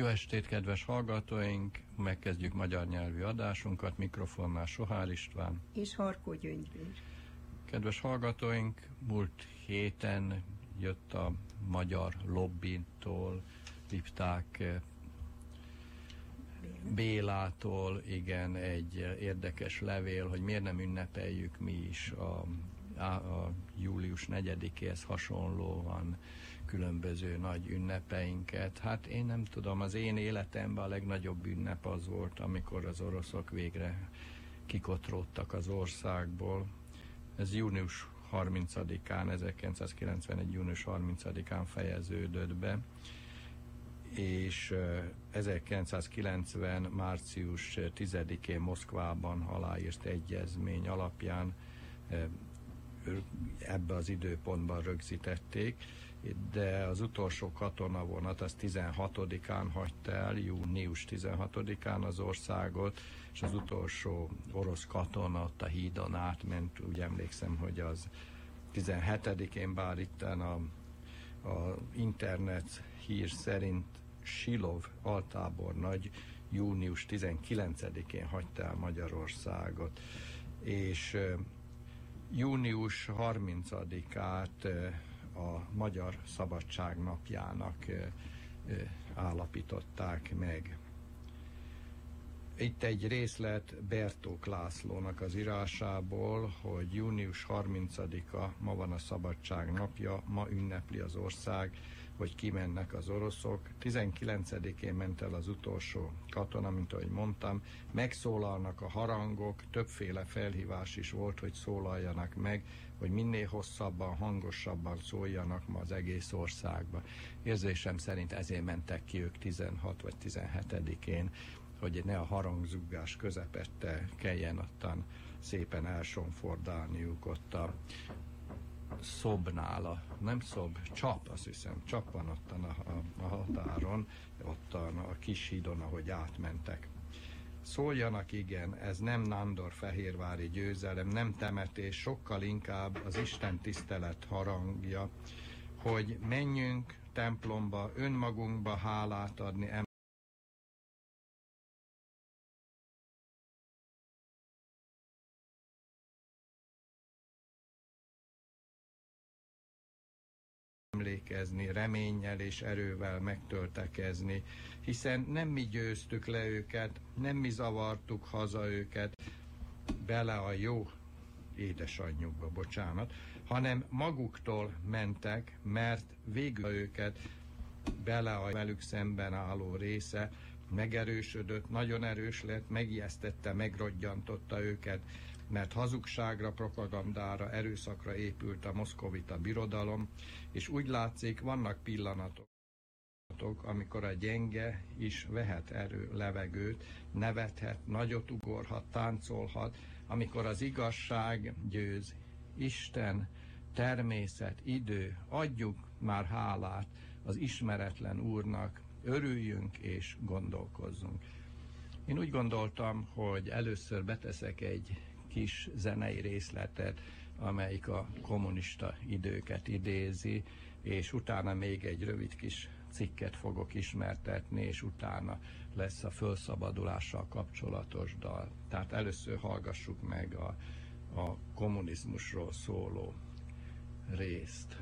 Jó estét, kedves hallgatóink! Megkezdjük magyar nyelvű adásunkat. Mikrofonnál Sohár István. És Harkó Gyöngyvér. Kedves hallgatóink, múlt héten jött a magyar lobbintól, Lipták eh, Bélától, igen, egy érdekes levél, hogy miért nem ünnepeljük mi is a, a, a július 4-éhez hasonlóan különböző nagy ünnepeinket. Hát én nem tudom, az én életemben a legnagyobb ünnep az volt, amikor az oroszok végre kikotródtak az országból. Ez június 30-án, 1991. június 30-án fejeződött be, és 1990. március 10-én Moszkvában aláírt egyezmény alapján ebbe az időpontban rögzítették, de az utolsó katonavonat az 16-án hagyta el, június 16-án az országot, és az utolsó orosz katona ott a hídon átment, úgy emlékszem, hogy az 17-én, bár itten a, a internet hír szerint Silov altábor nagy június 19-én hagyta el Magyarországot, és június 30-át a Magyar Szabadság napjának állapították meg. Itt egy részlet Bertók Lászlónak az írásából, hogy június 30-a, ma van a Szabadság napja, ma ünnepli az ország, hogy kimennek az oroszok. 19-én ment el az utolsó katona, mint ahogy mondtam. Megszólalnak a harangok, többféle felhívás is volt, hogy szólaljanak meg, hogy minél hosszabban, hangosabban szóljanak ma az egész országba. Érzésem szerint ezért mentek ki ők 16 vagy 17-én, hogy ne a harangzugás közepette kelljen ottan szépen elsonfordálniuk ott a szobnál, a, nem szob, csap, azt hiszem, csap van ott a, a, a határon, ott a, a kis hídon, ahogy átmentek. Szóljanak, igen, ez nem Nándor fehérvári győzelem, nem temetés, sokkal inkább az Isten tisztelet harangja, hogy menjünk templomba, önmagunkba hálát adni, emlékezni, reménnyel és erővel megtöltekezni, hiszen nem mi győztük le őket, nem mi zavartuk haza őket bele a jó édesanyjukba, bocsánat, hanem maguktól mentek, mert végül őket bele a velük szemben álló része megerősödött, nagyon erős lett, megijesztette, megrodjantotta őket, mert hazugságra, propagandára, erőszakra épült a moszkovita birodalom, és úgy látszik, vannak pillanatok, amikor a gyenge is vehet erő levegőt, nevethet, nagyot ugorhat, táncolhat, amikor az igazság győz. Isten, természet, idő, adjuk már hálát az ismeretlen Úrnak, örüljünk és gondolkozzunk. Én úgy gondoltam, hogy először beteszek egy kis zenei részletet, amelyik a kommunista időket idézi, és utána még egy rövid kis cikket fogok ismertetni, és utána lesz a felszabadulással kapcsolatos dal. Tehát először hallgassuk meg a, a kommunizmusról szóló részt.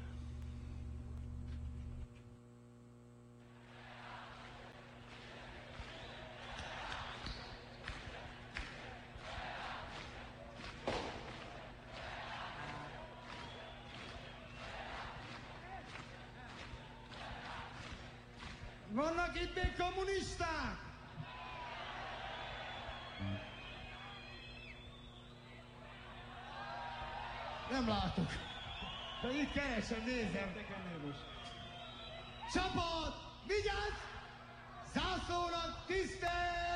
Vannak itt még kommunisták? Nem látok. De itt keresem, nézem. Csapat! Vigyázz! Zászlónak tisztelek!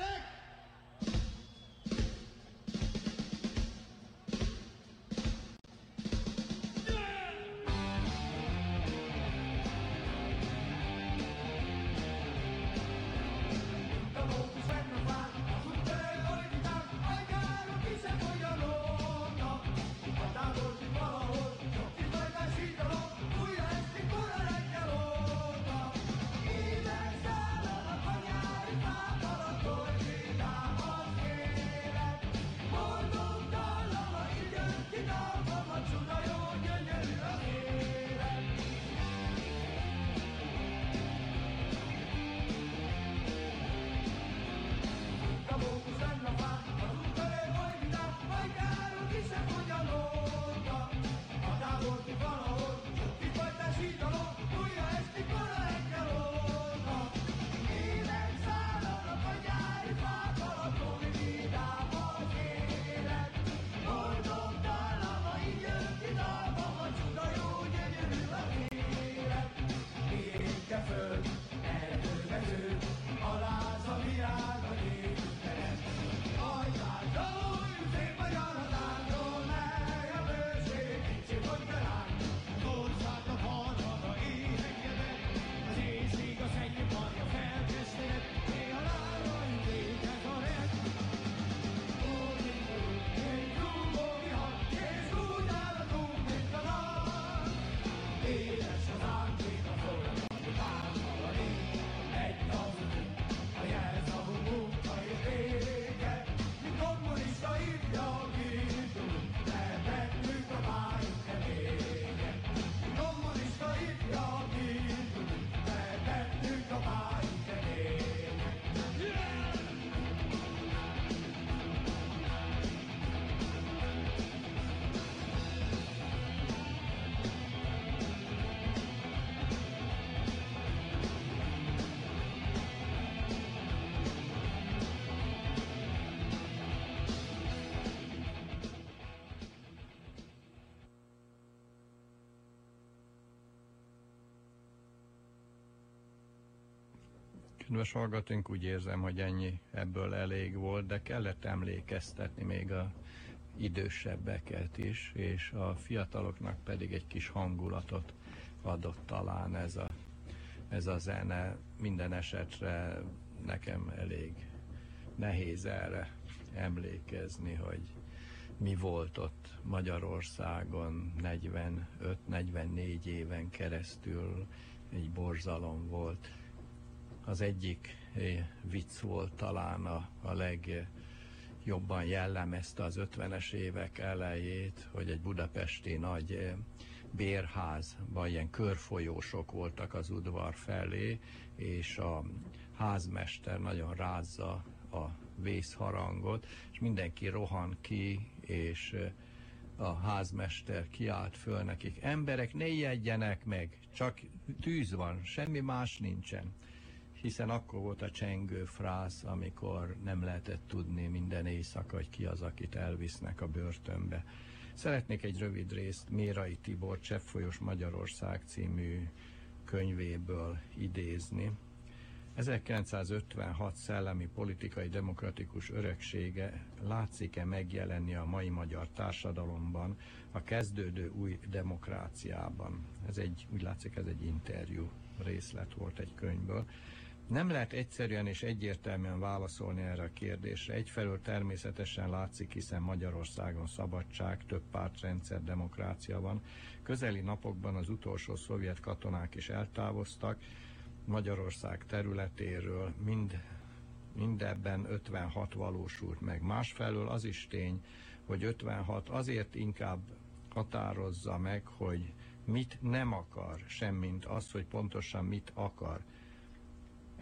Kedves hallgatónk, úgy érzem, hogy ennyi ebből elég volt, de kellett emlékeztetni még a idősebbeket is, és a fiataloknak pedig egy kis hangulatot adott talán ez a, ez a zene. Minden esetre nekem elég nehéz erre emlékezni, hogy mi volt ott Magyarországon 45-44 éven keresztül, egy borzalom volt. Az egyik eh, vicc volt talán a, a legjobban jellemezte az 50-es évek elejét, hogy egy budapesti nagy eh, bérházban ilyen körfolyósok voltak az udvar felé, és a házmester nagyon rázza a vészharangot, és mindenki rohan ki, és a házmester kiállt föl nekik, emberek, ne ijedjenek meg, csak tűz van, semmi más nincsen. Hiszen akkor volt a csengő frász, amikor nem lehetett tudni minden éjszaka, hogy ki az, akit elvisznek a börtönbe. Szeretnék egy rövid részt Mérai Tibor Cseppfolyós Magyarország című könyvéből idézni. 1956 szellemi politikai demokratikus öröksége látszik-e megjelenni a mai magyar társadalomban, a kezdődő új demokráciában? Ez egy, úgy látszik, ez egy interjú részlet volt egy könyvből. Nem lehet egyszerűen és egyértelműen válaszolni erre a kérdésre. Egyfelől természetesen látszik, hiszen Magyarországon szabadság, több pártrendszer, demokrácia van. Közeli napokban az utolsó szovjet katonák is eltávoztak, Magyarország területéről mind, mindebben 56 valósult meg. Másfelől az is tény, hogy 56 azért inkább határozza meg, hogy mit nem akar, semmint az, hogy pontosan mit akar.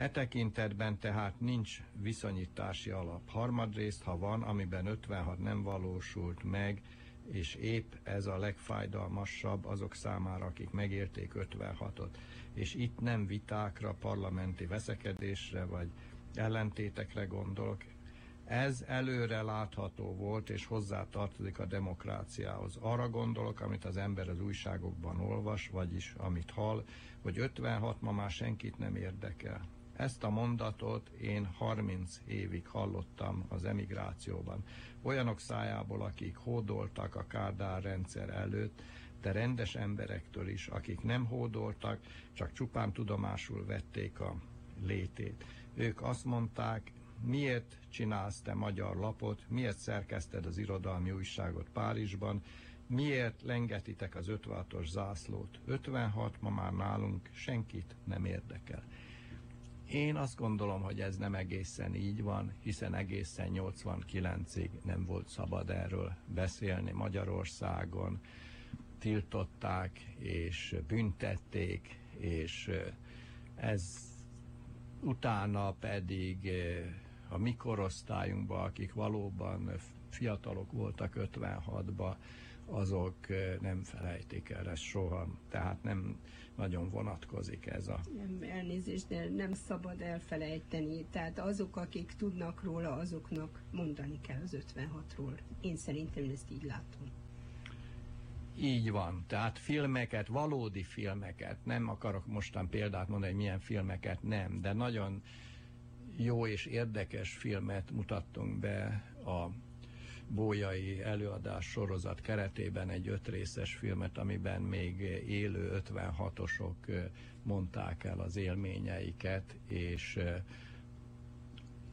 E tekintetben tehát nincs viszonyítási alap. Harmadrészt, ha van, amiben 56 nem valósult meg, és épp ez a legfájdalmasabb azok számára, akik megérték 56-ot és itt nem vitákra, parlamenti veszekedésre vagy ellentétekre gondolok. Ez előre látható volt, és hozzá tartozik a demokráciához. Arra gondolok, amit az ember az újságokban olvas, vagyis amit hall, hogy 56 ma már senkit nem érdekel. Ezt a mondatot én 30 évig hallottam az emigrációban. Olyanok szájából, akik hódoltak a Kádár rendszer előtt, de rendes emberektől is, akik nem hódoltak, csak csupán tudomásul vették a létét. Ők azt mondták, miért csinálsz te magyar lapot, miért szerkezted az irodalmi újságot Párizsban, miért lengetitek az 56-os zászlót. 56 ma már nálunk senkit nem érdekel. Én azt gondolom, hogy ez nem egészen így van, hiszen egészen 89-ig nem volt szabad erről beszélni. Magyarországon tiltották és büntették, és ez utána pedig a mi korosztályunkban, akik valóban fiatalok voltak 56-ban, azok nem felejtik el ezt soha, tehát nem nagyon vonatkozik ez a... Nem, elnézést, de nem szabad elfelejteni. Tehát azok, akik tudnak róla, azoknak mondani kell az 56-ról. Én szerintem ezt így látom. Így van. Tehát filmeket, valódi filmeket, nem akarok mostan példát mondani, hogy milyen filmeket nem, de nagyon jó és érdekes filmet mutattunk be a bójai előadás sorozat keretében egy ötrészes filmet, amiben még élő 56-osok mondták el az élményeiket, és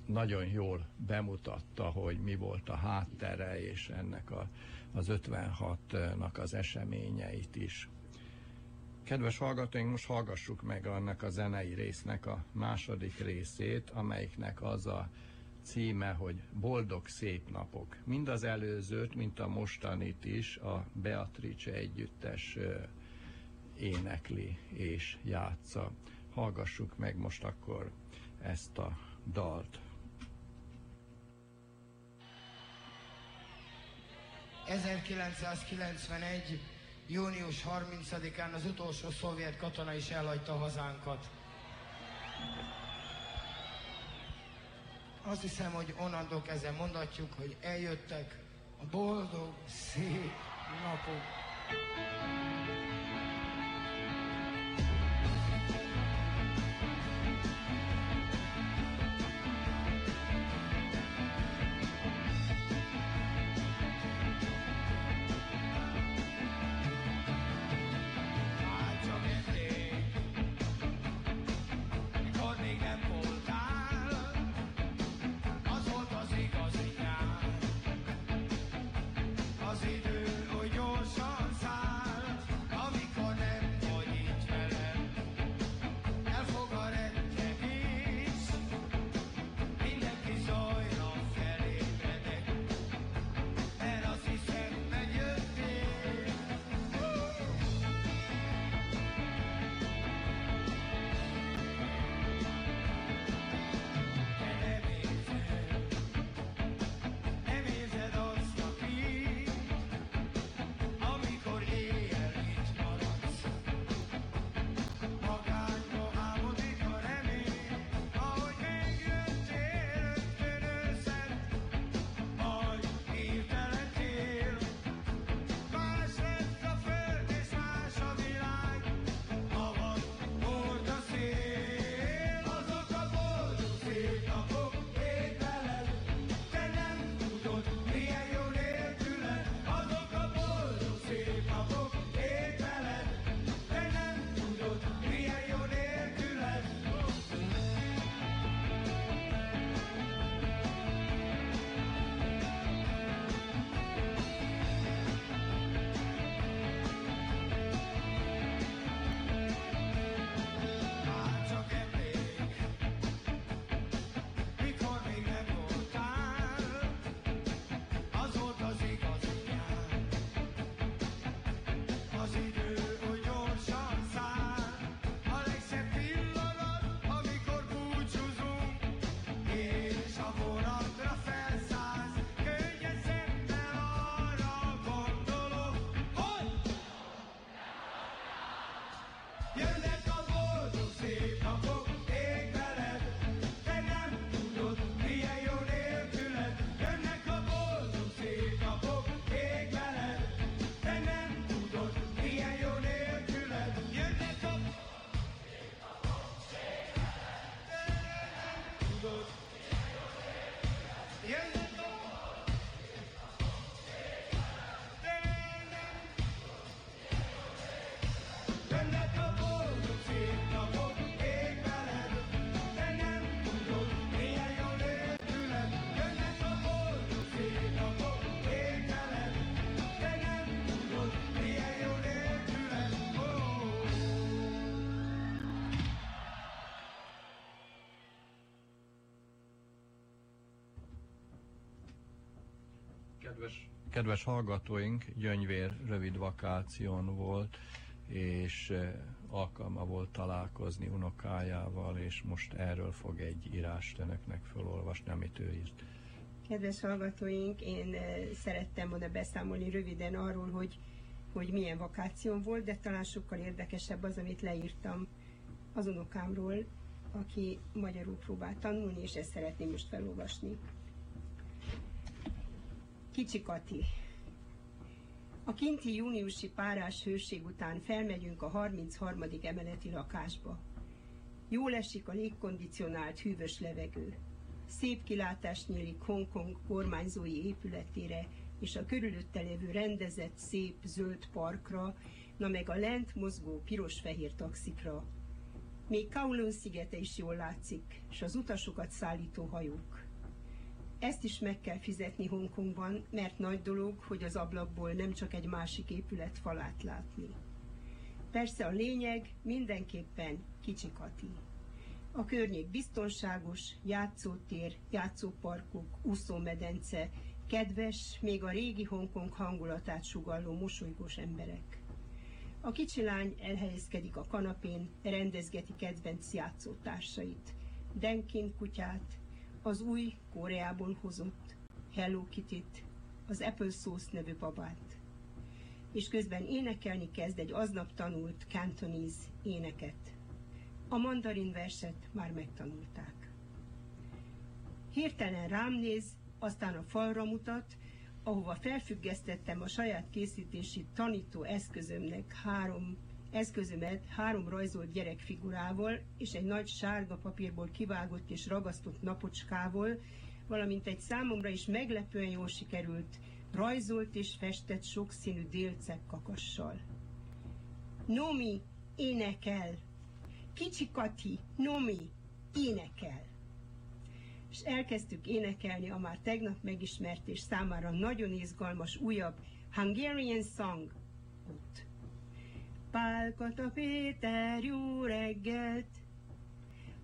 nagyon jól bemutatta, hogy mi volt a háttere, és ennek a az 56-nak az eseményeit is. Kedves hallgatóink, most hallgassuk meg annak a zenei résznek a második részét, amelyiknek az a címe, hogy Boldog szép napok. Mind az előzőt, mint a mostanit is a Beatrice együttes énekli és játsza. Hallgassuk meg most akkor ezt a dalt. 1991. június 30-án az utolsó szovjet katona is elhagyta hazánkat. Azt hiszem, hogy onnantól kezdve mondatjuk, hogy eljöttek a boldog, szép napok. Kedves, kedves hallgatóink, Gyöngyvér rövid vakáción volt, és eh, alkalma volt találkozni unokájával, és most erről fog egy írást önöknek felolvasni, amit ő írt. Kedves hallgatóink, én eh, szerettem volna beszámolni röviden arról, hogy, hogy milyen vakáció volt, de talán sokkal érdekesebb az, amit leírtam az unokámról, aki magyarul próbál tanulni, és ezt szeretném most felolvasni. Kicsi Kati. A kinti júniusi párás hőség után felmegyünk a 33. emeleti lakásba. Jól esik a légkondicionált hűvös levegő. Szép kilátás nyílik Hongkong kormányzói épületére és a körülötte lévő rendezett szép zöld parkra, na meg a lent mozgó piros-fehér taxikra. Még Kowloon szigete is jól látszik, és az utasokat szállító hajók. Ezt is meg kell fizetni Hongkongban, mert nagy dolog, hogy az ablakból nem csak egy másik épület falát látni. Persze a lényeg mindenképpen kicsi Kati. A környék biztonságos, játszótér, játszóparkok, úszómedence, kedves, még a régi Hongkong hangulatát sugalló mosolygós emberek. A kicsi lány elhelyezkedik a kanapén, rendezgeti kedvenc játszótársait. Denkin kutyát, az új Koreából hozott Hello Kitty-t, az Apple Sauce nevű babát. És közben énekelni kezd egy aznap tanult Cantonese éneket. A mandarin verset már megtanulták. Hirtelen rám néz, aztán a falra mutat, ahova felfüggesztettem a saját készítési tanító eszközömnek három eszközömet három rajzolt gyerekfigurával és egy nagy sárga papírból kivágott és ragasztott napocskával, valamint egy számomra is meglepően jól sikerült, rajzolt és festett sokszínű délcek kakassal. Nomi, énekel! Kicsi Kati, Nomi, énekel! És elkezdtük énekelni a már tegnap megismert és számára nagyon izgalmas újabb Hungarian Song ott. Pálkata Péter, jó reggelt!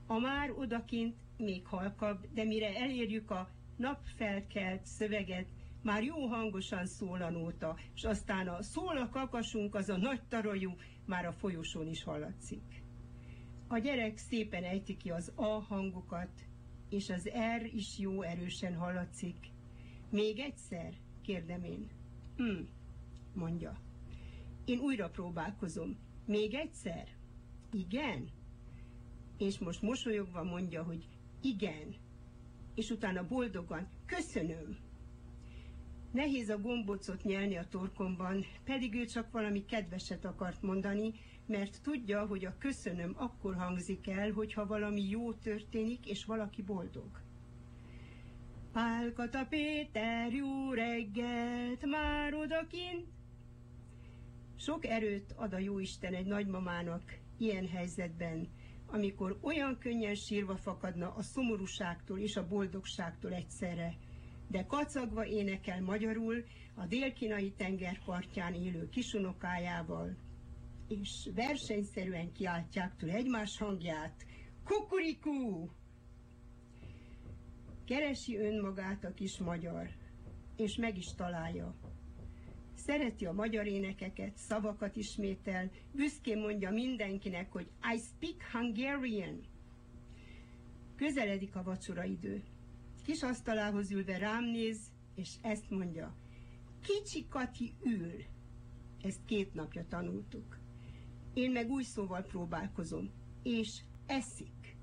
A már odakint még halkabb, de mire elérjük a napfelkelt szöveget, már jó hangosan szól a nóta, és aztán a szól a kakasunk, az a nagy tarajú, már a folyosón is hallatszik. A gyerek szépen ejti ki az A hangokat, és az R is jó erősen hallatszik. Még egyszer? kérdem én. Hm, mondja. Én újra próbálkozom. Még egyszer? Igen? És most mosolyogva mondja, hogy igen. És utána boldogan, köszönöm. Nehéz a gombócot nyelni a torkomban, pedig ő csak valami kedveset akart mondani, mert tudja, hogy a köszönöm akkor hangzik el, hogyha valami jó történik, és valaki boldog. Pálkata Péter, jó reggelt, már odakint, sok erőt ad a Jóisten egy nagymamának ilyen helyzetben, amikor olyan könnyen sírva fakadna a szomorúságtól és a boldogságtól egyszerre, de kacagva énekel magyarul a dél-kínai tengerpartján élő kisunokájával, és versenyszerűen kiáltják tőle egymás hangját, kukurikú! Keresi önmagát a kis magyar, és meg is találja. Szereti a magyar énekeket, szavakat ismétel, büszkén mondja mindenkinek, hogy I speak Hungarian. Közeledik a vacsora idő. Kis asztalához ülve rám néz, és ezt mondja. Kicsi Kati ül. Ezt két napja tanultuk. Én meg új szóval próbálkozom. És eszik.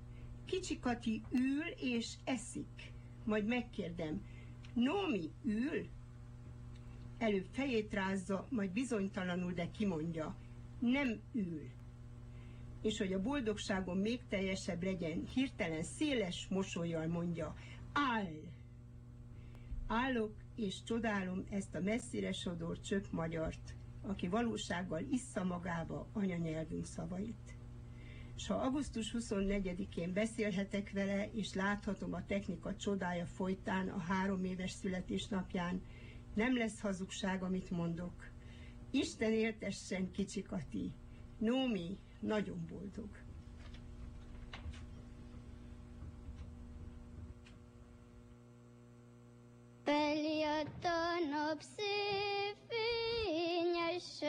Kicsi Kati ül és eszik. Majd megkérdem, Nomi ül? Előbb fejét rázza, majd bizonytalanul, de kimondja, nem ül. És hogy a boldogságom még teljesebb legyen, hirtelen széles mosolyjal mondja, áll. Állok és csodálom ezt a messzire sodor csöpp magyart, aki valósággal issza magába anyanyelvünk szavait. S ha augusztus 24-én beszélhetek vele, és láthatom a technika csodája folytán a három éves születésnapján, nem lesz hazugság, amit mondok. Isten éltessen kicsi Kati. Nómi nagyon boldog. Feljött a nap szép fényesen,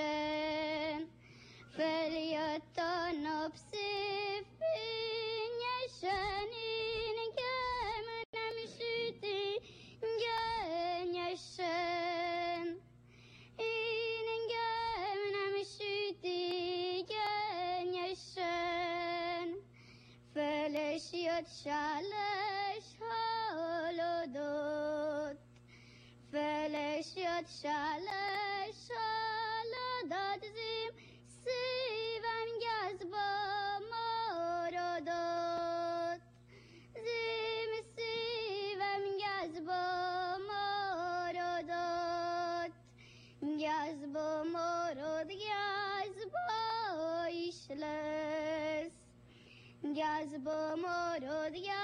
feljött a nap szép fényesen, én nem süti gyönyesen. Én engem nem süti gyönyesen, feles jött sáles halodott, feles jött sáles halodott, zim szívem gyászba cause of more or the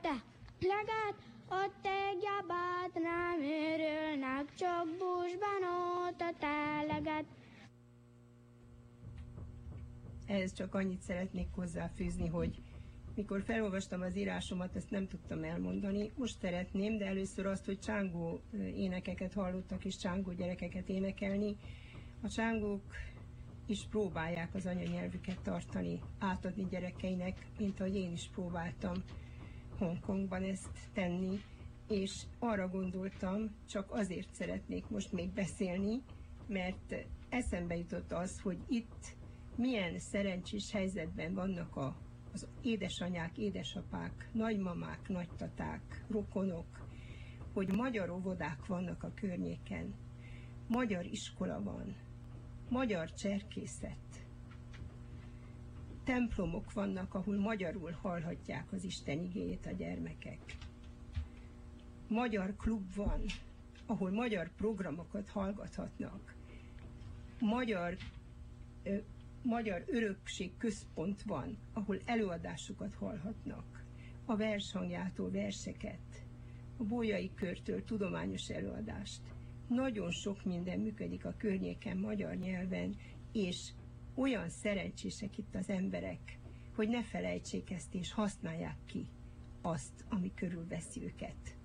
te legát. A te gyabát nem érülnek, csak bucsbanó, te legát. Ehhez csak annyit szeretnék hozzáfűzni, hogy mikor felolvastam az írásomat, ezt nem tudtam elmondani. Most szeretném, de először azt, hogy csángó énekeket hallottak, és csángó gyerekeket énekelni. A csángók is próbálják az anyanyelvüket tartani, átadni gyerekeinek, mint ahogy én is próbáltam Hongkongban ezt tenni, és arra gondoltam, csak azért szeretnék most még beszélni, mert eszembe jutott az, hogy itt milyen szerencsés helyzetben vannak a, az édesanyák, édesapák, nagymamák, nagytaták, rokonok, hogy magyar óvodák vannak a környéken, magyar iskola van, magyar cserkészet, templomok vannak, ahol magyarul hallhatják az Isten igéjét a gyermekek. Magyar klub van, ahol magyar programokat hallgathatnak. Magyar ö, Magyar Örökség Központ van, ahol előadásokat hallhatnak, a vershangjától verseket, a Bolyai Körtől tudományos előadást. Nagyon sok minden működik a környéken magyar nyelven, és olyan szerencsések itt az emberek, hogy ne felejtsék ezt, és használják ki azt, ami körülveszi őket,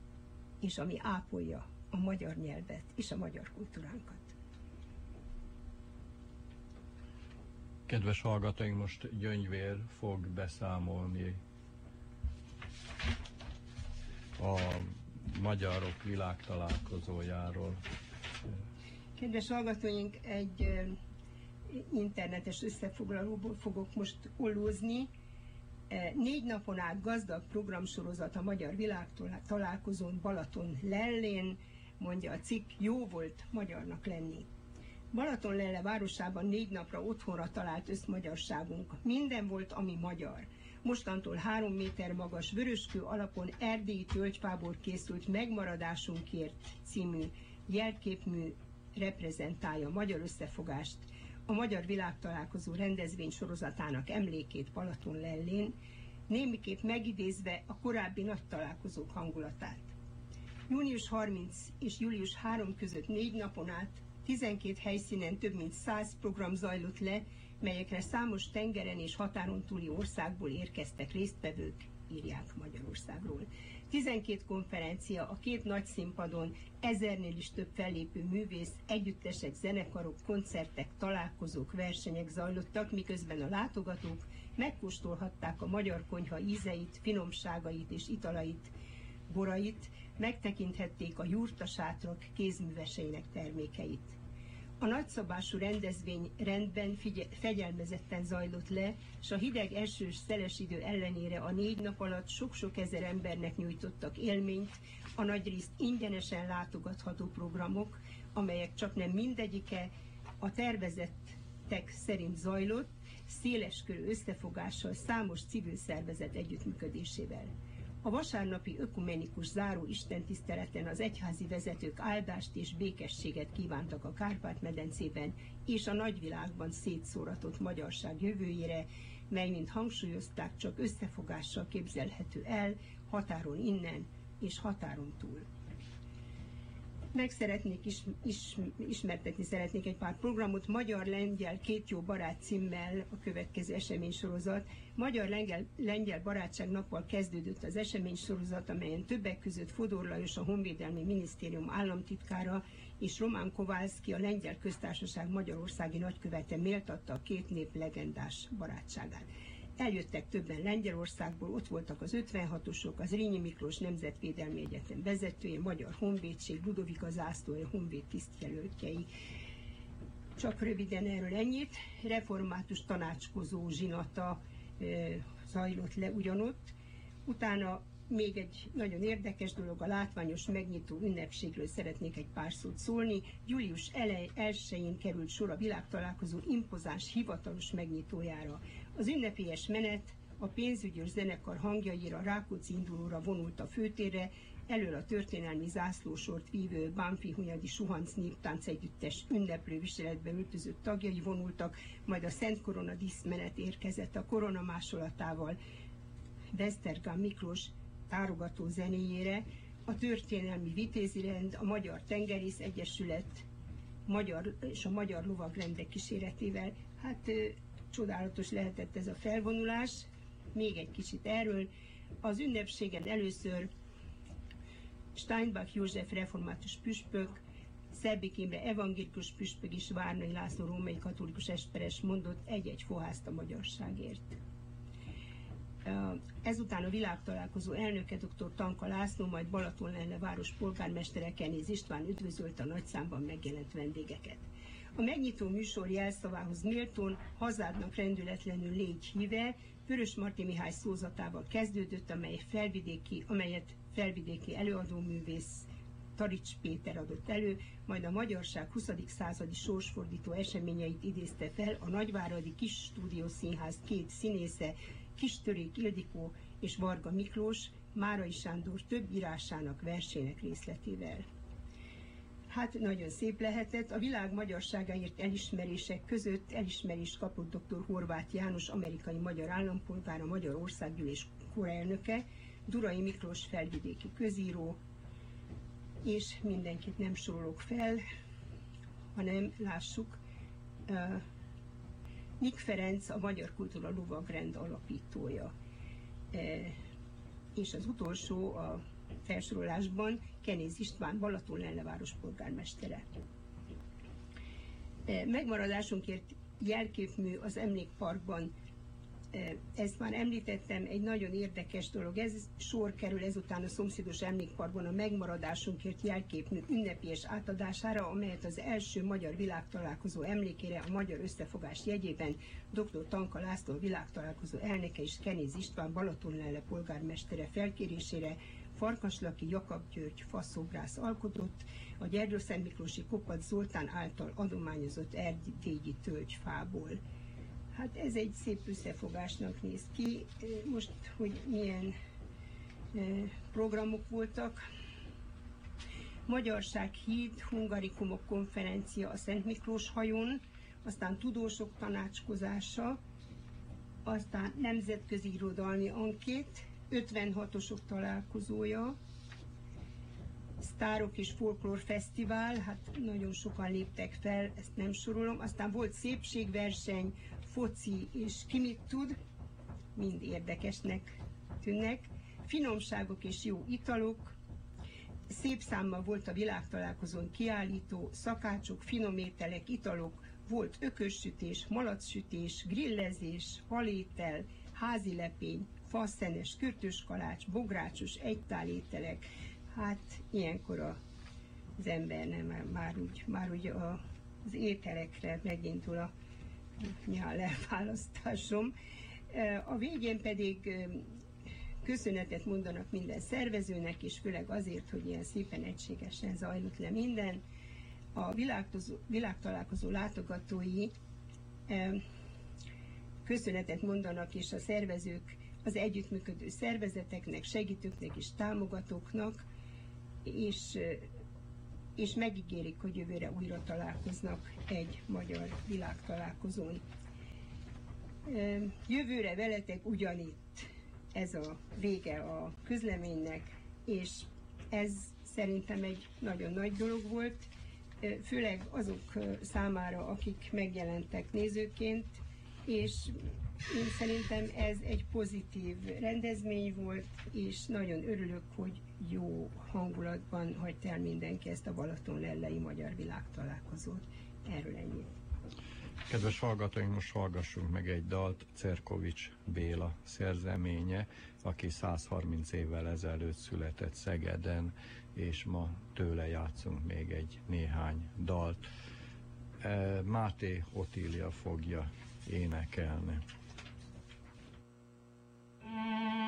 és ami ápolja a magyar nyelvet és a magyar kultúránkat. Kedves hallgatóink, most Gyöngyvér fog beszámolni a magyarok világtalálkozójáról. Kedves hallgatóink, egy internetes összefoglalóból fogok most ollózni. E, Négy napon át gazdag programsorozat a Magyar Világtalálkozón Balaton Lellén, mondja a cikk, jó volt magyarnak lenni. Balatonlelle városában négy napra otthonra talált összmagyarságunk. Minden volt, ami magyar. Mostantól három méter magas vöröskő alapon erdélyi tölgyfából készült Megmaradásunkért című jelképmű reprezentálja magyar összefogást, a Magyar Világtalálkozó rendezvény sorozatának emlékét Balaton Lellén, némiképp megidézve a korábbi nagy találkozók hangulatát. Június 30 és július 3 között négy napon át 12 helyszínen több mint 100 program zajlott le, melyekre számos tengeren és határon túli országból érkeztek résztvevők, írják Magyarországról. 12 konferencia, a két nagy színpadon, ezernél is több fellépő művész, együttesek, zenekarok, koncertek, találkozók, versenyek zajlottak, miközben a látogatók megkóstolhatták a magyar konyha ízeit, finomságait és italait, borait, megtekinthették a jurtasátrak kézműveseinek termékeit. A nagyszabású rendezvény rendben figye- fegyelmezetten zajlott le, és a hideg esős szeles idő ellenére a négy nap alatt sok-sok ezer embernek nyújtottak élményt, a nagyrészt ingyenesen látogatható programok, amelyek csak nem mindegyike a tervezettek szerint zajlott, széleskörű összefogással számos civil szervezet együttműködésével. A vasárnapi ökumenikus záró istentiszteleten az egyházi vezetők áldást és békességet kívántak a Kárpát-medencében és a nagyvilágban szétszóratott magyarság jövőjére, mely, mint hangsúlyozták, csak összefogással képzelhető el, határon innen és határon túl meg szeretnék is, is, ismertetni szeretnék egy pár programot. Magyar-Lengyel két jó barát címmel a következő eseménysorozat. Magyar-Lengyel Lengyel Barátság nappal kezdődött az eseménysorozat, amelyen többek között Fodor Lajos, a Honvédelmi Minisztérium államtitkára és Román Kovalszki, a Lengyel Köztársaság Magyarországi nagykövete méltatta a két nép legendás barátságát. Eljöttek többen Lengyelországból, ott voltak az 56-osok, az Rényi Miklós Nemzetvédelmi Egyetem vezetője, Magyar Honvédség, Ludovika Zászlója, Honvéd tisztjelöltjei. Csak röviden erről ennyit. Református tanácskozó zsinata zajlott le ugyanott. Utána még egy nagyon érdekes dolog, a látványos megnyitó ünnepségről szeretnék egy pár szót szólni. Július 1-én került sor a világtalálkozó impozáns hivatalos megnyitójára. Az ünnepélyes menet a pénzügyös zenekar hangjaira Rákóczi indulóra vonult a főtérre, elől a történelmi zászlósort vívő Bánfi Hunyadi Suhanc néptánc együttes ünneplő viseletbe öltözött tagjai vonultak, majd a Szent Korona díszmenet érkezett a korona másolatával. Westergán Miklós tárogató zenéjére, a történelmi vitézirend, a Magyar Tengerész Egyesület magyar, és a Magyar Lovagrendek kíséretével. Hát csodálatos lehetett ez a felvonulás. Még egy kicsit erről. Az ünnepségen először Steinbach József református püspök, Szerbik Imre evangélikus püspök és Várnai László római katolikus esperes mondott egy-egy fohászt a magyarságért. Ezután a világtalálkozó elnöke dr. Tanka László, majd Balaton lenne város polgármestere Kenéz István üdvözölte a nagyszámban megjelent vendégeket. A megnyitó műsor jelszavához méltón hazádnak rendületlenül légy híve, Vörös Marti Mihály szózatával kezdődött, amely felvidéki, amelyet felvidéki előadóművész Tarics Péter adott elő, majd a magyarság 20. századi sorsfordító eseményeit idézte fel a Nagyváradi Kis Stúdió Színház két színésze, Kistörék Ildikó és Varga Miklós, Márai Sándor több írásának versének részletével. Hát nagyon szép lehetett. A világ magyarságáért elismerések között elismerést kapott dr. Horváth János, amerikai magyar állampolgár, a Magyar Országgyűlés korelnöke, Durai Miklós felvidéki közíró, és mindenkit nem sorolok fel, hanem lássuk, uh, Nik Ferenc, a Magyar Kultúra Lovagrend alapítója. Uh, és az utolsó a felsorolásban Kenéz István, Balaton Lenneváros polgármestere. Megmaradásunkért jelképmű az emlékparkban ezt már említettem, egy nagyon érdekes dolog. Ez sor kerül ezután a szomszédos emlékparkban a megmaradásunkért jelképmű ünnepélyes átadására, amelyet az első magyar világtalálkozó emlékére a Magyar Összefogás jegyében dr. Tanka László világtalálkozó elnöke és Kenéz István Balatonlelle polgármestere felkérésére Farkaslaki Jakab György faszobrász alkotott, a Gyergyószent Miklósi Kopat Zoltán által adományozott erdélyi tölgyfából. Hát ez egy szép összefogásnak néz ki. Most, hogy milyen programok voltak. Magyarság híd, Hungarikumok konferencia a Szent Miklós hajón, aztán tudósok tanácskozása, aztán Nemzetközi Irodalmi Ankét, 56-osok találkozója, Sztárok és Folklór Fesztivál, hát nagyon sokan léptek fel, ezt nem sorolom. Aztán volt szépségverseny, foci és ki mit tud, mind érdekesnek tűnnek. Finomságok és jó italok, szép számmal volt a világtalálkozón kiállító, szakácsok, finom italok, volt ökössütés, malacsütés, grillezés, halétel, házi faszenes, kürtös kalács, bográcsos, egytálételek. Hát ilyenkor a, az ember nem már úgy, már úgy a, az ételekre megindul a nyál. A végén pedig köszönetet mondanak minden szervezőnek, és főleg azért, hogy ilyen szépen egységesen zajlott le minden. A világtalálkozó látogatói köszönetet mondanak, és a szervezők az együttműködő szervezeteknek, segítőknek és támogatóknak, és, és megígérik, hogy jövőre újra találkoznak egy magyar világtalálkozón. Jövőre veletek ugyanitt ez a vége a közleménynek, és ez szerintem egy nagyon nagy dolog volt, főleg azok számára, akik megjelentek nézőként, és én szerintem ez egy pozitív rendezmény volt, és nagyon örülök, hogy jó hangulatban hagyta el mindenki ezt a Balaton lellei magyar világtalálkozót. Erről ennyi. Kedves hallgatóink, most hallgassunk meg egy dalt, Cerkovics Béla szerzeménye, aki 130 évvel ezelőtt született Szegeden, és ma tőle játszunk még egy néhány dalt. E, Máté Otília fogja énekelni. Mm-hmm.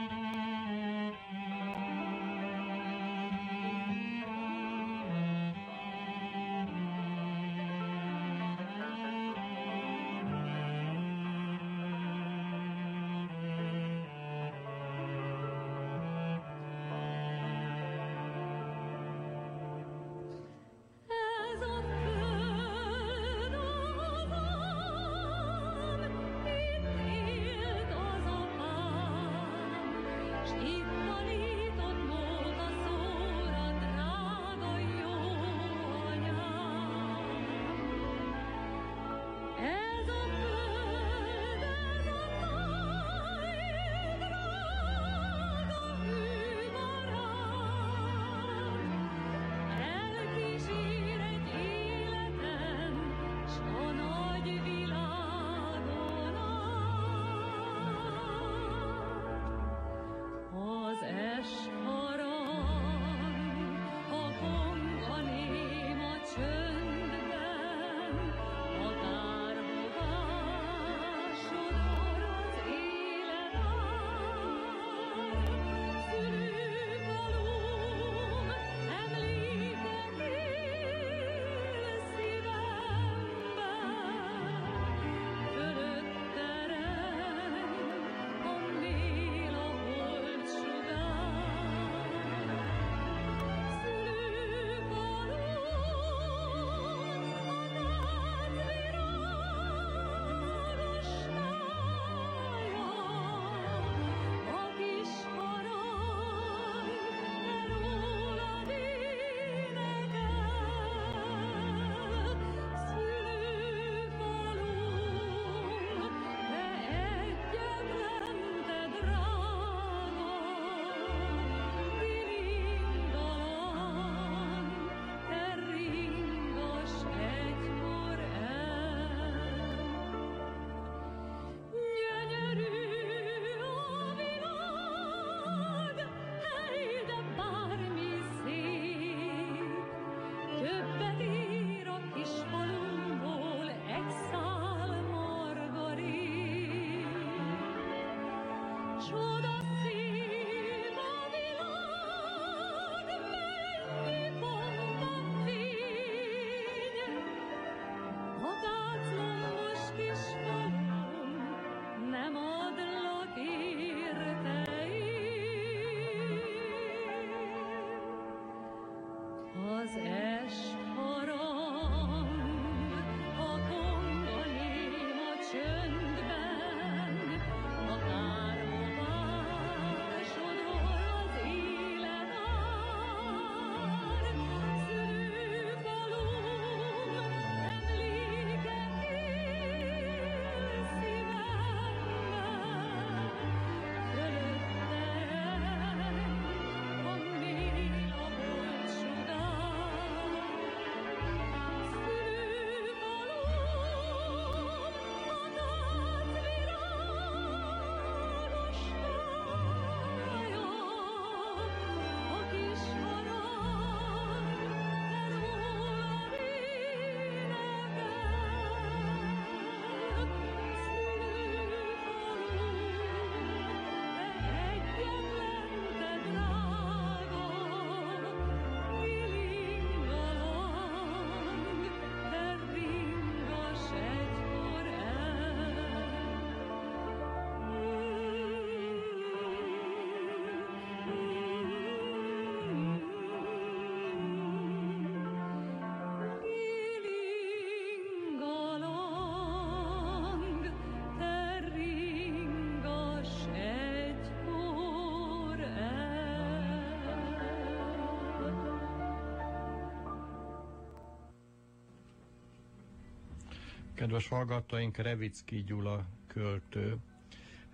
Kedves hallgatóink, Revicki Gyula költő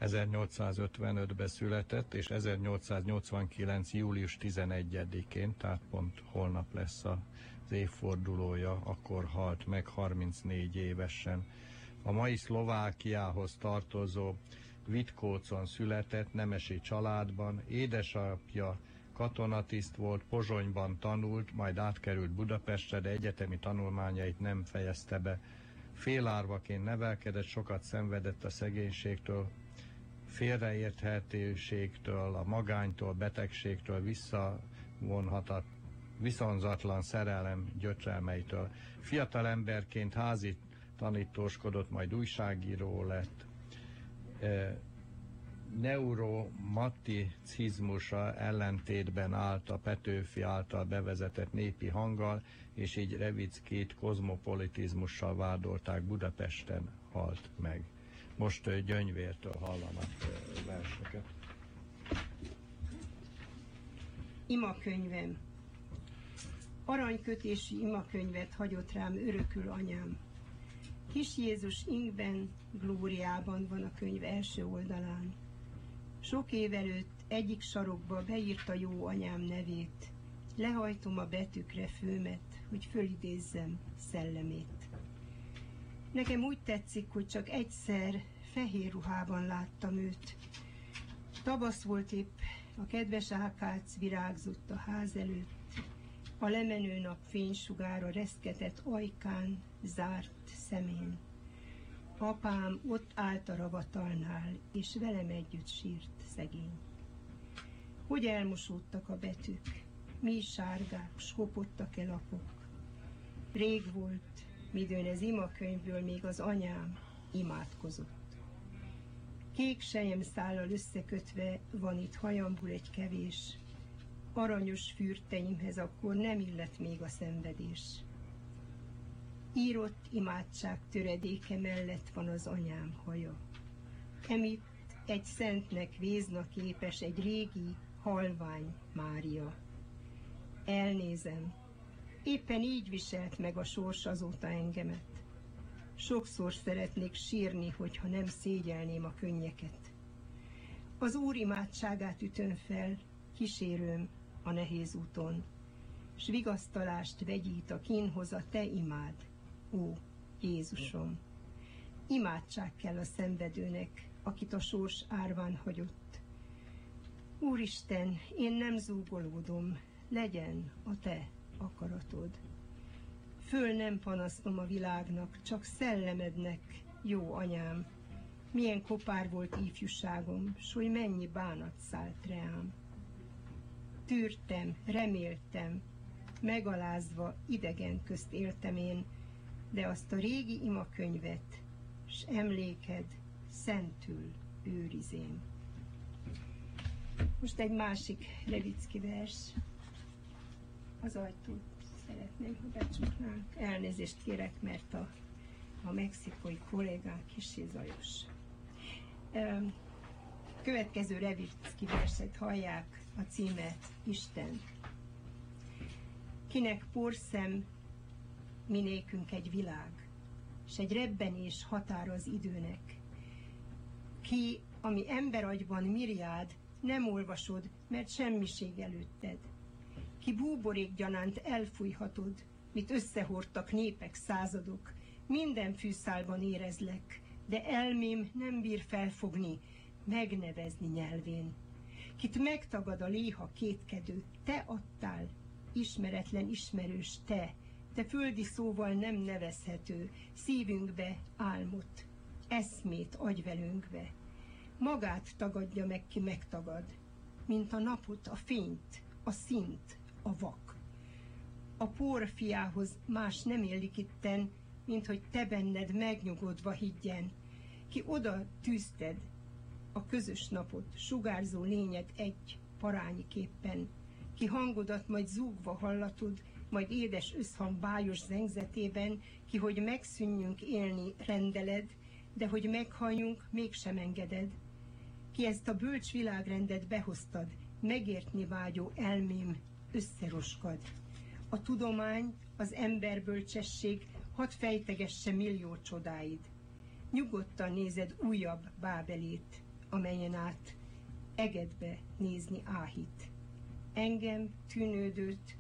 1855-ben született, és 1889. július 11-én, tehát pont holnap lesz az évfordulója, akkor halt meg 34 évesen. A mai Szlovákiához tartozó Vitkócon született, nemesi családban, édesapja katonatiszt volt, Pozsonyban tanult, majd átkerült Budapestre, de egyetemi tanulmányait nem fejezte be. Félárvaként nevelkedett, sokat szenvedett a szegénységtől, félreérthetőségtől, a magánytól, betegségtől, visszavonhatat, viszonzatlan szerelem gyötrelmeitől. Fiatal emberként házi tanítóskodott, majd újságíró lett. Neuromaticizmusa ellentétben állt a Petőfi által bevezetett népi hanggal, és így Revickét kozmopolitizmussal vádolták, Budapesten halt meg. Most Gyöngyvértől hallanak verseket. Imakönyvem. Aranykötési imakönyvet hagyott rám örökül anyám. Kis Jézus inkben, glóriában van a könyv első oldalán. Sok év előtt egyik sarokba beírta jó anyám nevét. Lehajtom a betűkre főmet, hogy fölidézzem szellemét. Nekem úgy tetszik, hogy csak egyszer fehér ruhában láttam őt. Tavasz volt épp, a kedves ákác virágzott a ház előtt. A lemenő nap fénysugára reszketett ajkán, zárt szemén. Apám ott állt a ravatalnál, és velem együtt sírt szegény. Hogy elmosódtak a betűk, mi sárgák, skopottak el lapok. Rég volt, midőn ez imakönyvből még az anyám imádkozott. Kék sejem szállal összekötve van itt hajamból egy kevés, aranyos fürteimhez akkor nem illet még a szenvedés. Írott imádság töredéke mellett van az anyám haja. Emitt egy szentnek vézna képes egy régi, halvány Mária. Elnézem, éppen így viselt meg a sors azóta engemet. Sokszor szeretnék sírni, hogyha nem szégyelném a könnyeket. Az Úr imádságát ütöm fel, kísérőm a nehéz úton, s vigasztalást vegyít a kínhoz a te imád, ó Jézusom. Imádság kell a szenvedőnek, akit a sors árván hagyott. Úristen, én nem zúgolódom, legyen a te akaratod. Föl nem panasztom a világnak, csak szellemednek, jó anyám. Milyen kopár volt ifjúságom, s hogy mennyi bánat szállt reám. Tűrtem, reméltem, megalázva idegen közt éltem én, de azt a régi imakönyvet, s emléked szentül őrizém. Most egy másik Levicki vers. Az ajtót szeretném, hogy becsuknánk. Elnézést kérek, mert a, a mexikai kollégánk kicsi zajos. Következő Levicki verset hallják, a címe Isten. Kinek porszem, minékünk egy világ, s egy rebbenés határ az időnek. Ki, ami emberagyban miriád, nem olvasod, mert semmiség előtted. Ki búborék gyanánt elfújhatod, mit összehordtak népek, századok, minden fűszálban érezlek, de elmém nem bír felfogni, megnevezni nyelvén. Kit megtagad a léha kétkedő, te adtál, ismeretlen ismerős te, te földi szóval nem nevezhető, szívünkbe álmot, eszmét adj velünkbe. Magát tagadja meg, ki megtagad, mint a napot, a fényt, a szint, a vak. A por fiához más nem élik itten, mint hogy te benned megnyugodva higgyen, ki oda tűzted a közös napot, sugárzó lényed egy parányi képpen, ki hangodat majd zúgva hallatod, majd édes összhang bájos zengzetében, ki hogy megszűnjünk élni rendeled, de hogy meghalljunk, mégsem engeded. Ki ezt a bölcs világrendet behoztad, megértni vágyó elmém összeroskad. A tudomány, az emberbölcsesség hadd fejtegesse millió csodáid. Nyugodtan nézed újabb bábelét, amelyen át egedbe nézni áhít. Engem tűnődött,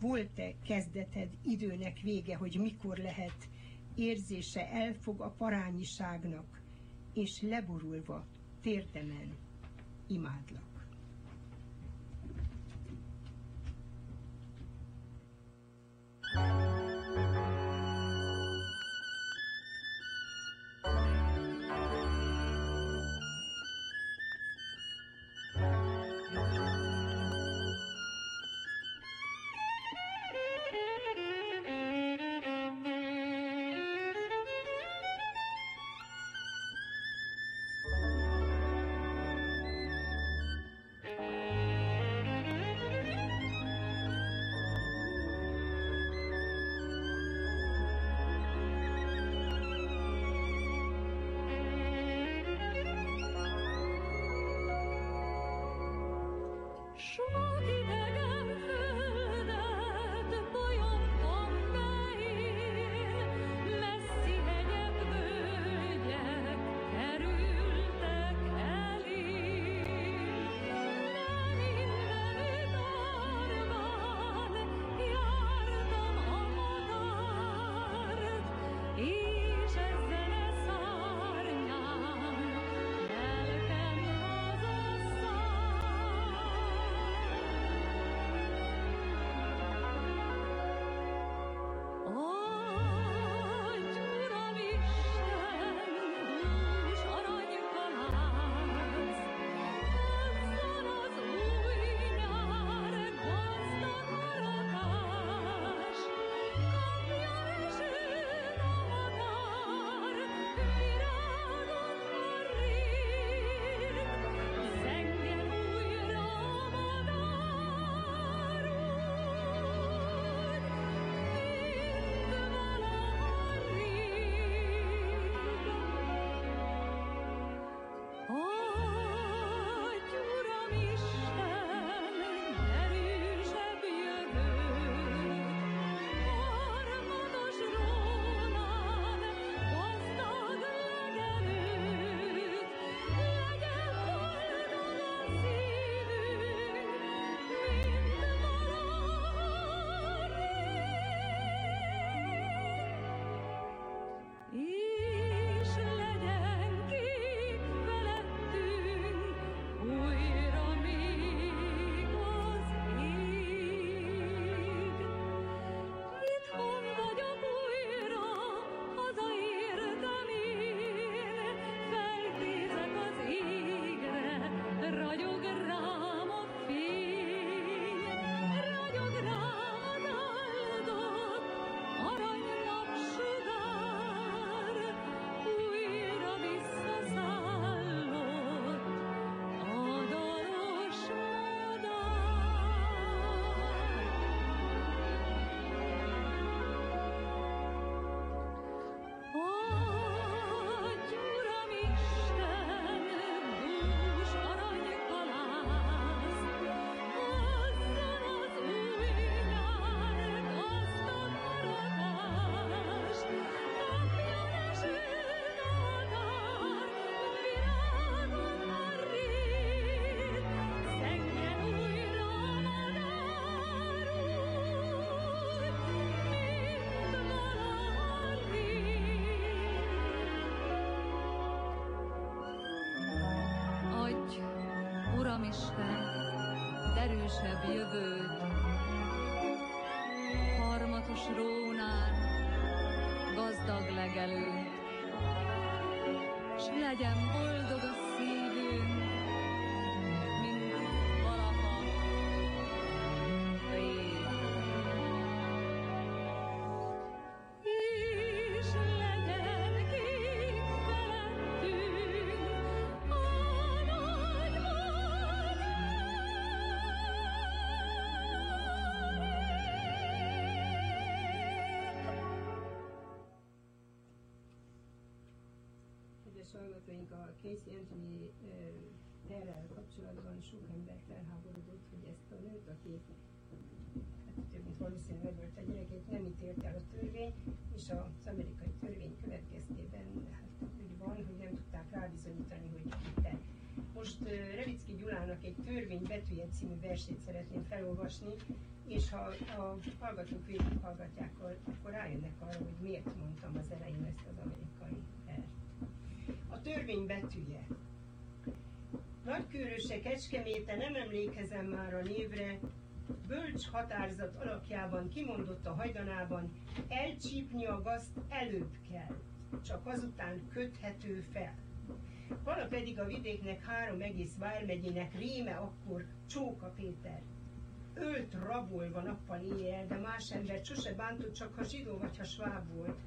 volt-e kezdeted időnek vége, hogy mikor lehet, érzése elfog a parányiságnak, és leborulva térdemen imádlak. Isten, derűsebb jövőt. Harmatos rónán, gazdag legelőt, s legyen boldog a hallgatóink a Casey Anthony terrel kapcsolatban sok ember felháborodott, hogy ezt a nőt, aki hát több mint valószínűleg megölte a gyerekét, nem ítélt el a törvény, és az amerikai törvény következtében hát úgy van, hogy nem tudták rábizonyítani, hogy te. Most Revicki Gyulának egy törvény betűje című versét szeretném felolvasni, és ha a hallgatók hallgatják, akkor rájönnek arra, hogy miért mondtam az elején ezt az amerikai törvény betűje. Nagykőröse Kecskeméte, nem emlékezem már a névre, bölcs határozat alakjában kimondott a hajdanában, elcsípni a gazt előbb kell, csak azután köthető fel. Vala pedig a vidéknek három egész vármegyének réme akkor Csóka Péter. Ölt rabolva nappal éjjel, de más ember sose bántott, csak ha zsidó vagy ha sváb volt.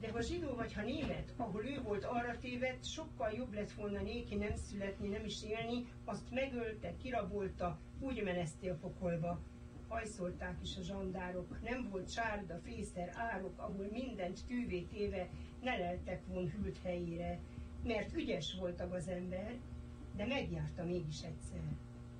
De ha zsidó vagy ha német, ahol ő volt arra tévedt, sokkal jobb lett volna néki nem születni, nem is élni, azt megölte, kirabolta, úgy meneszti a pokolba. Hajszolták is a zsandárok, nem volt sárda, fészer, árok, ahol mindent tűvé téve ne leltek von hűlt helyére, mert ügyes volt az ember, de megjárta mégis egyszer.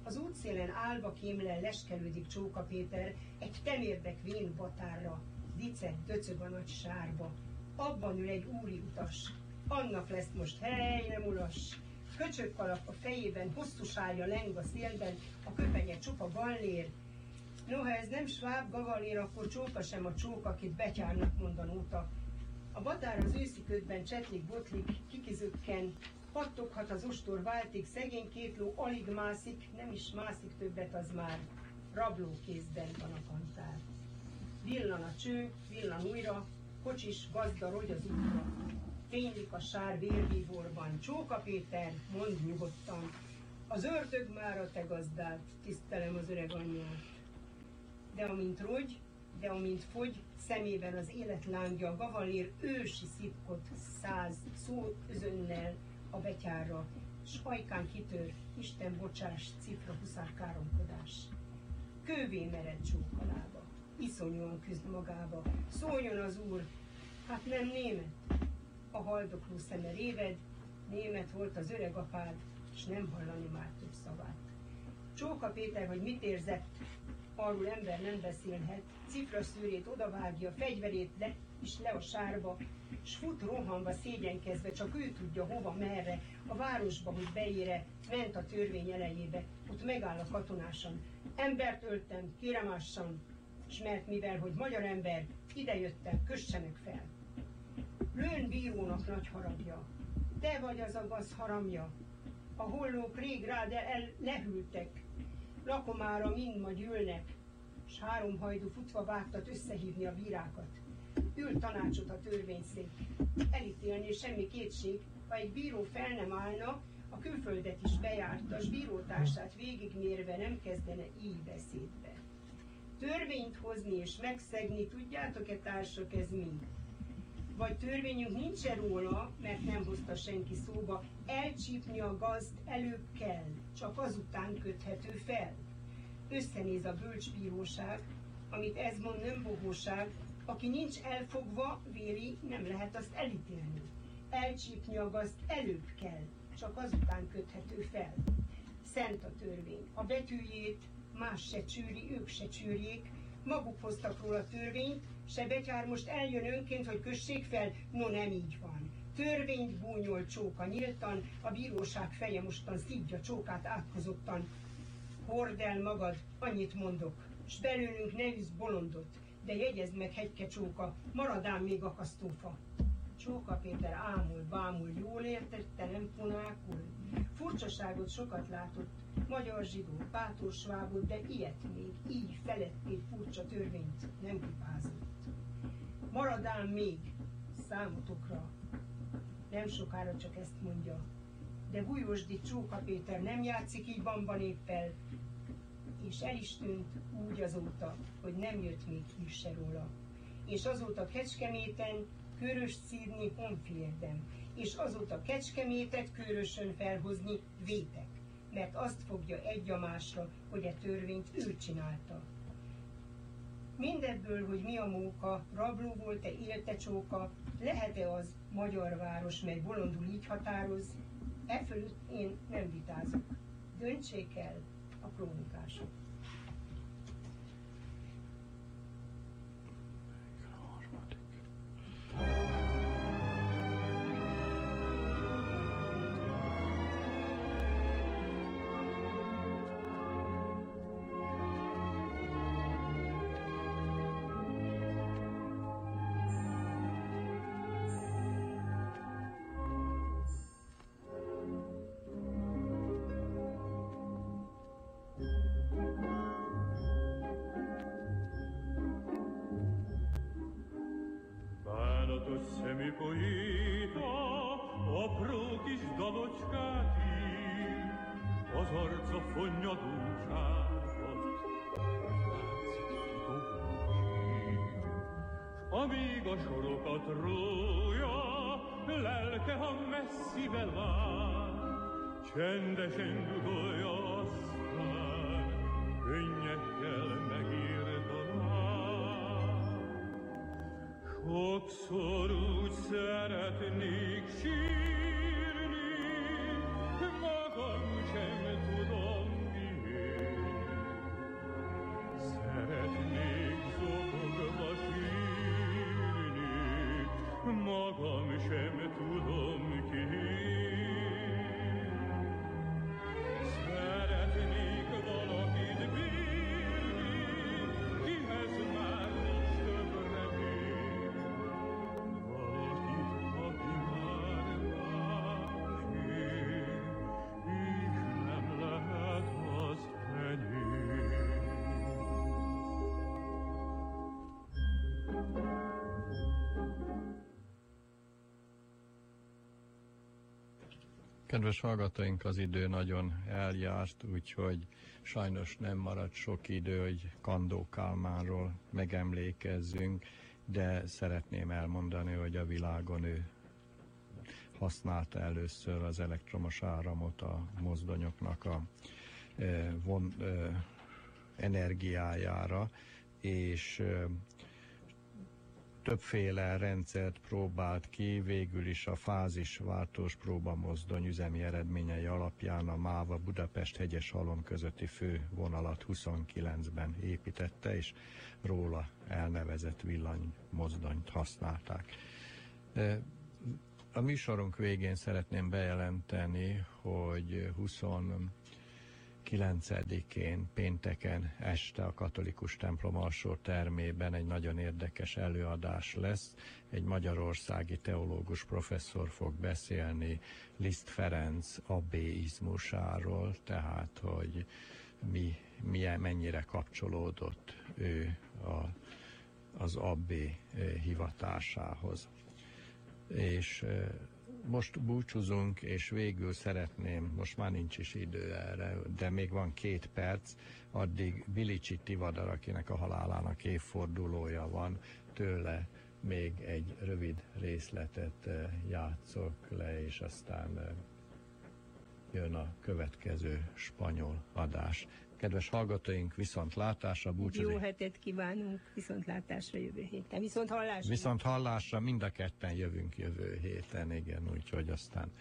Az útszélen állva kémlen leskelődik Csóka Péter, egy temérdek vén batárra, dicek döcög a nagy sárba, abban ül egy úri utas. Annak lesz most hely, nem ulas. Köcsökkalap a fejében, hosszú sárja leng a szélben, a köpenye csupa gallér. Noha ez nem sváb gavalér, akkor csóka sem a csóka, akit betyárnak mondanóta. A batár az őszi ködben csetlik, botlik, kikizökken, pattoghat az ostor váltig, szegény két ló alig mászik, nem is mászik többet, az már rabló kézben van a kantár. Villan a cső, villan újra, kocsis gazda rogy az útra. Fénylik a sár vérvívóban. Csóka Péter, mondd nyugodtan, az ördög már a te gazdát, tisztelem az öreg anyját. De amint rogy, de amint fogy, szemében az élet lángja, gavalér ősi szipkot száz szó özönnel a betyárra, s ajkán kitör, Isten bocsás, cifra huszár káromkodás. Kővé mered csókalába iszonyúan küzd magába. Szóljon az úr, hát nem német. A haldokló szeme réved, német volt az öreg apád, és nem hallani már több szavát. Csóka Péter, hogy mit érzett, arról ember nem beszélhet, cifra szűrét odavágja, fegyverét le, és le a sárba, s fut rohanva, szégyenkezve, csak ő tudja hova, merre, a városba, hogy beére, ment a törvény elejébe, ott megáll a katonásan. Embert öltem, kéremássan, s mert mivel, hogy magyar ember, idejöttem, kössenek fel. Lőn bírónak nagy haragja, te vagy az a gaz haramja, a hollók rég rád el lehűltek, lakomára mind ma gyűlnek, s három hajdu futva vágtat összehívni a bírákat. Ül tanácsot a törvényszék, elítélni semmi kétség, ha egy bíró fel nem állna, a külföldet is bejárta, s bírótársát végigmérve nem kezdene így beszédbe törvényt hozni és megszegni, tudjátok-e társak ez mi? Vagy törvényünk nincsen róla, mert nem hozta senki szóba, elcsípni a gazd előbb kell, csak azután köthető fel. Összenéz a bölcsbíróság, amit ez mond nem bohóság, aki nincs elfogva, véli, nem lehet azt elítélni. Elcsípni a gazd előbb kell, csak azután köthető fel. Szent a törvény. A betűjét más se csűri, ők se csűrjék, maguk hoztak róla törvényt, se betyár most eljön önként, hogy kössék fel, no nem így van. Törvényt búnyol csóka nyíltan, a bíróság feje mostan szívja csókát átkozottan. Hord el magad, annyit mondok, s belőlünk ne üsz bolondot, de jegyezd meg hegyke csóka, maradám még akasztófa. Csóka Péter ámul, bámul, jól értette, nem punákul. Furcsaságot sokat látott, magyar zsidó, bátor svábot, de ilyet még, így feletté furcsa törvényt nem pipázott. Maradám még számotokra, nem sokára csak ezt mondja, de Bujosdi Csóka Péter nem játszik így bamba néppel, és el is tűnt úgy azóta, hogy nem jött még hír se róla. És azóta Kecskeméten körös szídni honférdem, és azóta Kecskemétet körösön felhozni vétek mert azt fogja egy a másra, hogy a törvényt ő csinálta. Mindebből, hogy mi a móka, rabló volt-e, élte csóka, lehet-e az magyar város, mely bolondul így határoz, e fölött én nem vitázok. Döntsék el a krónikások. Amíg a sorokat rója, lelke, ha messzibe lát, csendesen dudolja aztán, könnyekkel Sokszor úgy szeretnék sírni, Hashem Kedves hallgatóink, az idő nagyon eljárt, úgyhogy sajnos nem maradt sok idő, hogy Kandó Kálmánról megemlékezzünk, de szeretném elmondani, hogy a világon ő használta először az elektromos áramot a mozdonyoknak a e, von, e, energiájára, és e, többféle rendszert próbált ki, végül is a fázisváltós próbamozdony üzemi eredményei alapján a Máva Budapest hegyes halom közötti fő vonalat 29-ben építette, és róla elnevezett villanymozdonyt használták. A műsorunk végén szeretném bejelenteni, hogy 20 9-én pénteken este a katolikus templom alsó termében egy nagyon érdekes előadás lesz. Egy magyarországi teológus professzor fog beszélni Liszt Ferenc abbéizmusáról, tehát hogy mi, milyen, mennyire kapcsolódott ő a, az abbé eh, hivatásához. És eh, most búcsúzunk, és végül szeretném, most már nincs is idő erre, de még van két perc, addig Bilicsi Tivadar, akinek a halálának évfordulója van, tőle még egy rövid részletet eh, játszok le, és aztán eh, jön a következő spanyol adás. Kedves hallgatóink, viszont látásra, búcsúzik. Jó hetet kívánunk, viszont látásra jövő héten. Viszont hallásra. Viszont hallásra mind a ketten jövünk jövő héten, igen, úgyhogy aztán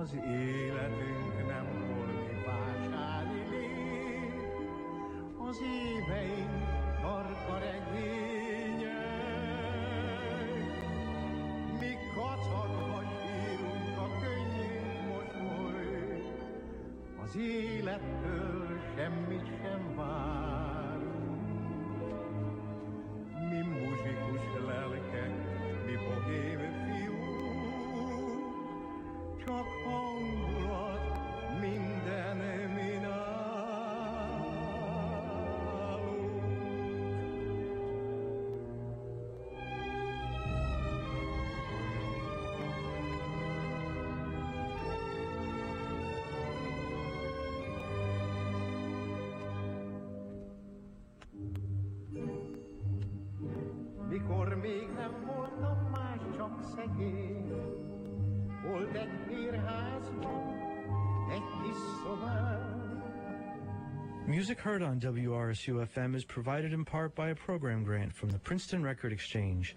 az életünk nem holmi vásári lé, az éveink tarka regények. Mi kacagva sírunk a könnyünk mosoly, az élettől semmit sem várunk. Még nem voltam más, csak szegény, volt egy egy kis. Music heard on WRSU FM is provided in part by a program grant from the Princeton Record Exchange.